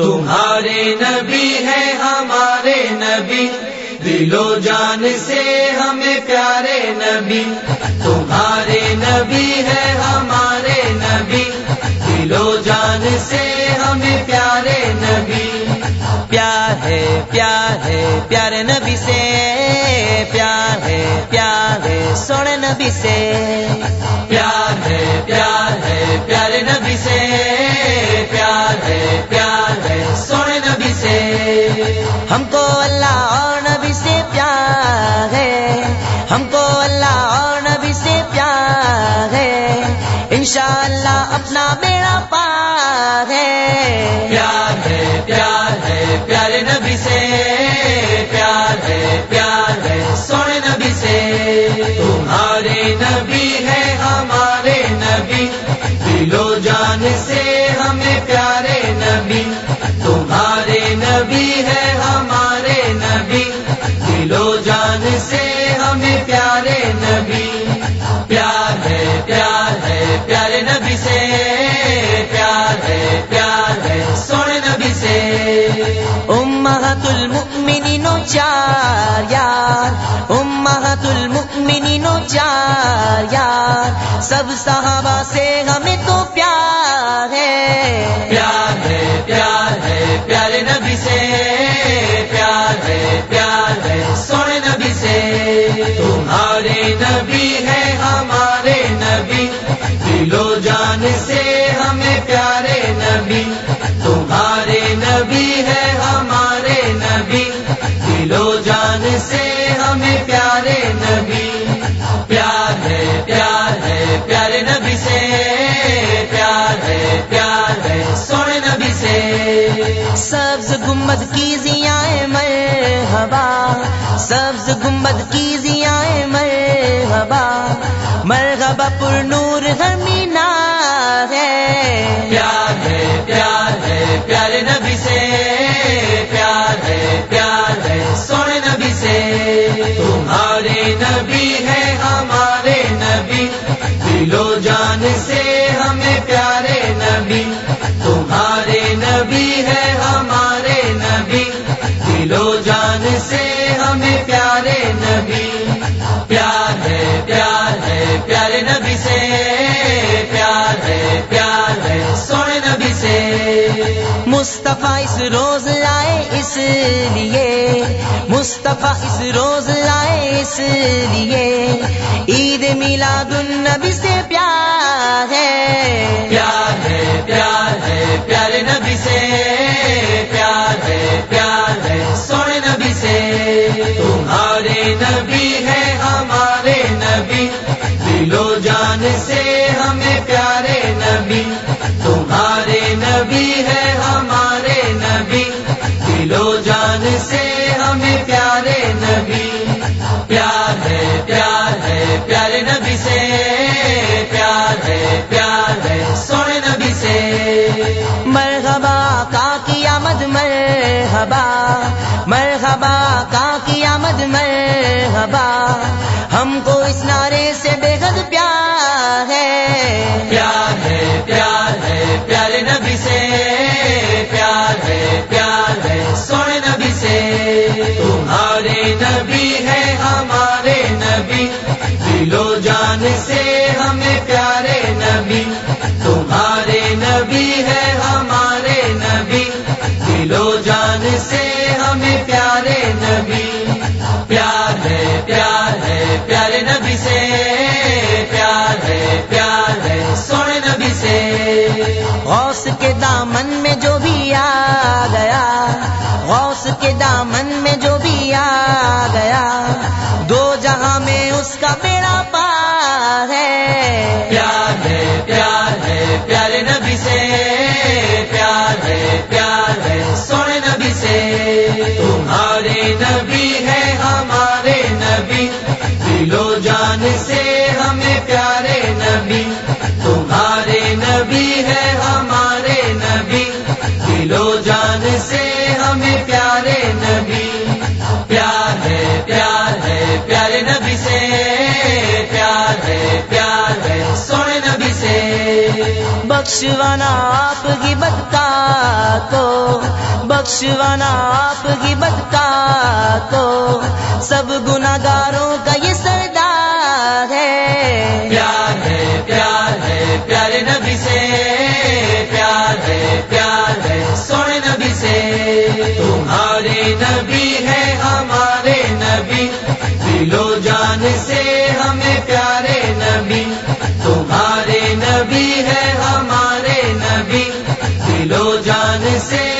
تمہارے نبی ہے ہمارے نبی۔ دلو جان سے ہمیں پیارے نبی۔ تمہارے نبی ہے ہمارے نبی۔ دلو جان سے ہمیں پیارے نبی۔ پیار ہے پیار ہے پیارے نبی سے۔ پیار ہے پیار ہے سونے نبی سے۔ نبی سے پیار ہے۔ ہم کو اللہ اور نبی سے پیار ہے۔ انشاءاللہ اپنا بیڑا پار ہے۔ پیار ہے پیار ہے، پیارے نبی سے۔ یار سب صحابہ سے ہمیں تو پیار ہے۔ پیار ہے پیار ہے، پیارے نبی سے۔ پیار ہے پیار ہے، سونے نبی سے۔ تمہارے نبی ہے، ہمارے نبی۔ دلو جان سے ہمیں پیارے نبی۔ تمہارے نبی ہے، ہمارے نبی۔ دلو جان سے ہمیں پیارے نبی۔ سبز گمبد کی پیارے نبی سے، پیار ہے پیار ہے، سونے نبی سے۔ مصطفیٰ اس روز لائے اس لیے، مصطفیٰ اس روز لائے اس لیے۔ عید میلاد النبی سے پیار ہے۔ پیار ہے پیار ہے پیارے نبی سے۔ دلو جان سے ہمیں پیارے نبی، تمہارے نبی ہے ہمارے نبی۔ دلو جان سے ہمیں پیارے نبی۔ پیار ہے پیار ہے، پیارے نبی سے۔ پیار ہے پیار ہے، سونے نبی سے۔ مرحبا، کا کی آمد مرحبا۔ مرحبا، کا کی آمد مرحبا۔ نبی سے. تمہارے نبی ہے ہمارے نبی. دلو جان سے ہمیں پیارے نبی. جہاں بخشوانا آپ کی بتا کو بخشوانا آپ کی بتا کو سب گناہ گاروں کا جان سے